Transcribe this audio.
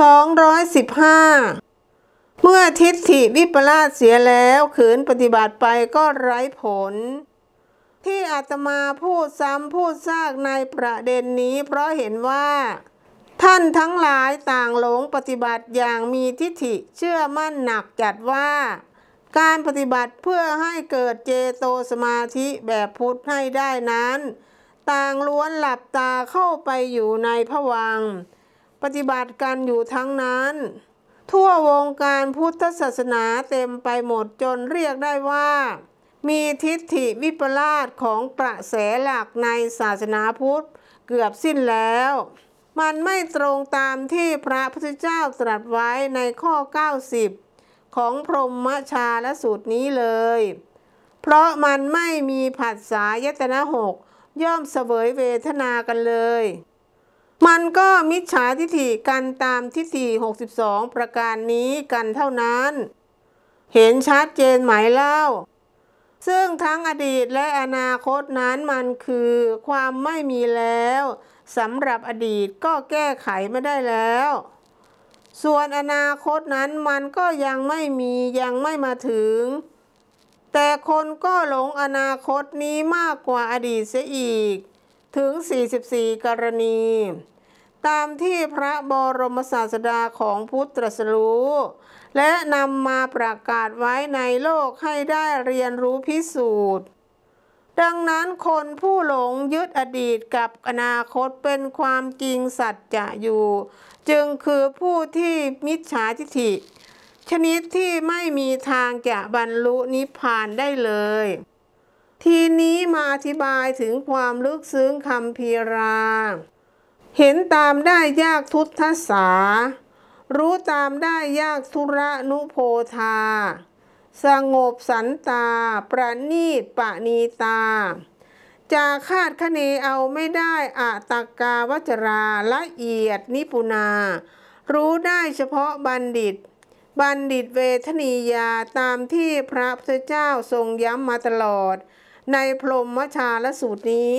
215 เมื่อทิฏฐิวิปลาสเสียแล้วขืนปฏิบัติไปก็ไร้ผล ที่อาตมาพูดซ้ำพูดซากในประเด็นนี้ เพราะเห็นว่า ท่านทั้งหลายต่างหลงปฏิบัติอย่างมีทิฏฐิเชื่อมั่นหนักจัดว่า การปฏิบัติเพื่อให้เกิดเจโตสมาธิแบบพุทธให้ได้นั้น ต่างล้วนหลับตาเข้าไปอยู่ในผวังค์ ปฏิบัติกันอยู่ทั้งนั้น ทั่ววงการพุทธศาสนาเต็มไปหมดจนเรียกได้ว่า มีทิฏฐิวิปลาสของกระแสหลักในศาสนาพุทธเกือบสิ้นแล้ว มันไม่ตรงตามที่พระพุทธเจ้าตรัสไว้ในข้อ 90 ของพรหมชาลสูตรนี้เลย เพราะมันไม่มีผัสสะยตนะหกย่อมเสวยเวทนากันเลย มันก็มิจฉาทิฏฐิกันตามทิฏฐิ62 ประการนี้กันเท่านั้น เห็นชัดเจนไหมเล่า ซึ่งทั้งอดีตและอนาคตนั้นมันคือความไม่มีแล้วสำหรับอดีตก็แก้ไขไม่ได้แล้ว ส่วนอนาคตนั้นมันก็ยังไม่มียังไม่มาถึง แต่คนก็หลงอนาคตนี้มากกว่าอดีตเสียอีก ถึง 44 กรณี ตามที่พระบรมศาสดาของพุทธตรัสรู้และนำมาประกาศไว้ในโลกให้ได้เรียนรู้พิสูจน์ ดังนั้นคนผู้หลงยึดอดีตกับอนาคตเป็นความจริงสัจจะอยู่ จึงคือผู้ที่มิจฉาทิฐิ ชนิดที่ไม่มีทางจะบรรลุนิพพานได้เลย ทีนี้มาอธิบายถึงความลึกซึ้งคำพีรา เห็นตามได้ยากทุตทสา รู้ตามได้ยากทุระนุโพธา สงบสันตา ประนีตปะนีตาจะคาดคะเนเอาไม่ได้อะตักกาวจราละเอียดนิปุนา รู้ได้เฉพาะบัณฑิตบัณฑิตเวทนียาตามที่พระพุทธเจ้าทรงย้ำมาตลอด ในพรหมชาลสูตรนี้